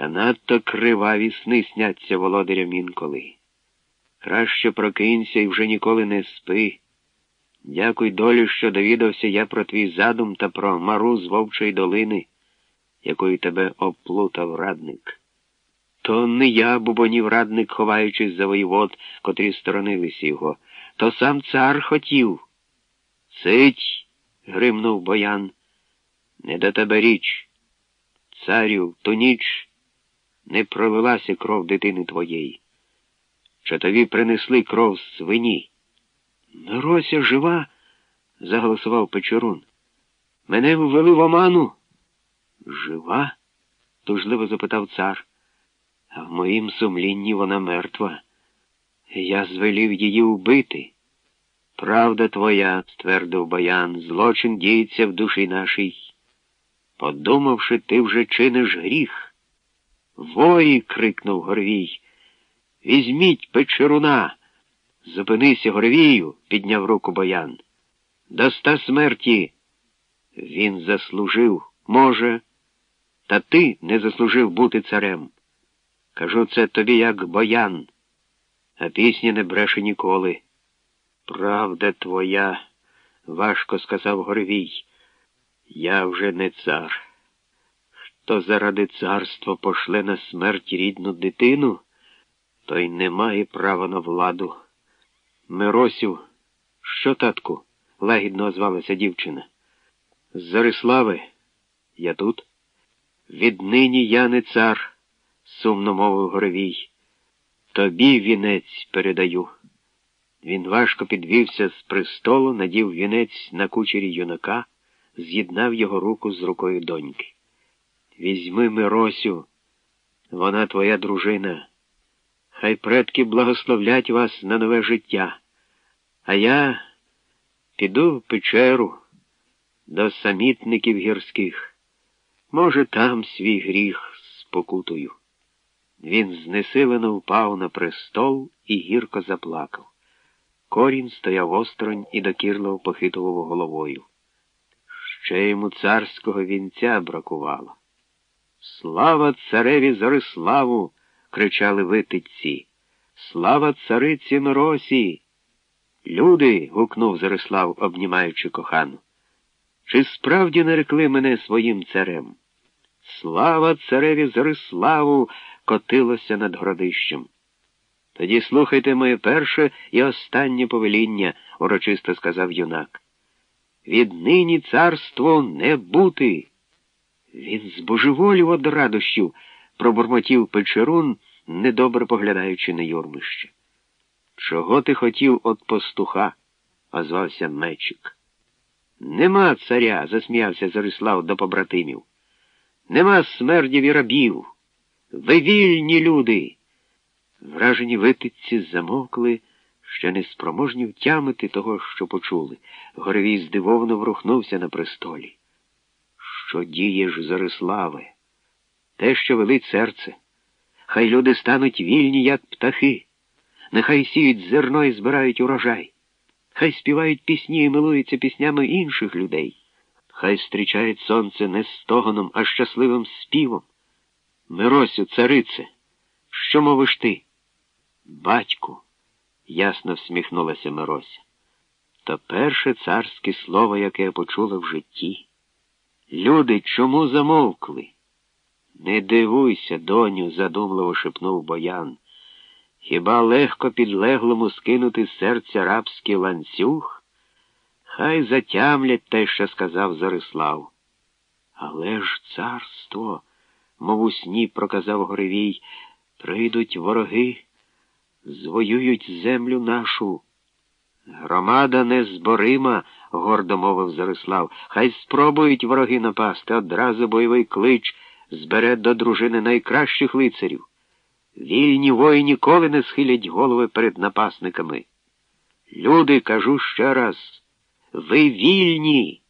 Та надто криваві сни сняться володарям інколи. Краще прокинься і вже ніколи не спи. Дякуй долі, що довідався я про твій задум та про мару з вовчої долини, якою тебе оплутав радник. То не я, бубонів радник, ховаючись за воєвод, котрі сторонилися його, то сам цар хотів. Цить, гримнув боян, не до тебе річ. Царю, ту ніч не пролилася кров дитини твоєї. Що тобі принесли кров свині? Мирося жива, заголосував Печерун. Мене ввели в оману. Жива? тужливо запитав цар. А в моїм сумлінні вона мертва. Я звелів її убити. Правда твоя, ствердив баян, злочин діється в душі нашій. Подумавши, ти вже чиниш гріх. Вої. крикнув Горвій. Візьміть печеруна. Зупинися, Горвію, підняв руку боян. Доста смерті. Він заслужив, може, та ти не заслужив бути царем. Кажу це тобі як боян, а пісня не бреше ніколи. Правда твоя, важко сказав Горвій. Я вже не цар. Хто заради царства пошле на смерть рідну дитину, той не має права на владу. Миросю, що, татку? лагідно озвалася дівчина. З Зарислави, я тут. Віднині я не цар, сумно мовив Горовій. Тобі вінець передаю. Він важко підвівся з престолу, надів вінець на кучері юнака, з'єднав його руку з рукою доньки. Візьми Миросю, вона твоя дружина. Хай предки благословлять вас на нове життя. А я піду в печеру до самітників гірських. Може, там свій гріх спокутую. Він знесилено впав на престол і гірко заплакав. Корінь стояв осторонь і докірливо похитував головою. Ще йому царського вінця бракувало. Слава цареві Зориславу! кричали витиці. Слава цариці Миросі! Люди. гукнув Зорислав, обнімаючи кохану. Чи справді нарекли мене своїм царем? Слава цареві Зориславу! котилося над городищем. Тоді слухайте моє перше і останнє повеління, урочисто сказав юнак. Віднині царство не бути. Він збожеволів од радощів, пробурмотів печерун, недобре поглядаючи на юрмище. Чого ти хотів от пастуха? озвався мечик. Нема царя, засміявся Зарислав до побратимів. Нема смердів і рабів. Ви вільні люди. Вражені витиці замовкли, ще не спроможні втямити того, що почули. Горевій здивовано врухнувся на престолі. Що дієш, Зариславе? Те, що велить серце. Хай люди стануть вільні, як птахи, нехай сіють зерно і збирають урожай, хай співають пісні і милуються піснями інших людей, хай зустрічають сонце не стогоном, а щасливим співом. Миросю, царице, що мовиш ти? Батьку, ясно всміхнулася Мирося. То перше царське слово, яке я почула в житті. Люди чому замовкли? Не дивуйся, доню, задумливо шепнув боян. Хіба легко підлеглому скинути з серця рабський ланцюг? Хай затямлять те, що сказав Зорислав. Але ж царство, мов у сні проказав Горевій, прийдуть вороги, звоюють землю нашу. Громада незборима, гордо мовив Зарислав. Хай спробують вороги напасти, одразу бойовий клич збере до дружини найкращих лицарів. Вільні вої ніколи не схилять голови перед напасниками. Люди, кажу ще раз, ви вільні.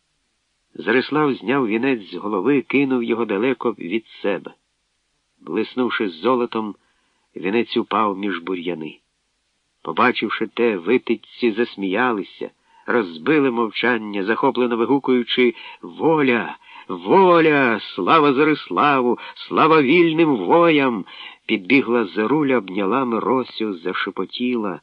Зарислав зняв вінець з голови, кинув його далеко від себе. Блиснувши золотом, вінець упав між бур'яни. Побачивши те, витидці засміялися, розбили мовчання, захоплено вигукуючи Воля, Воля, слава Зариславу, слава вільним воям! Підбігла за руля, обняла Миросю, зашепотіла.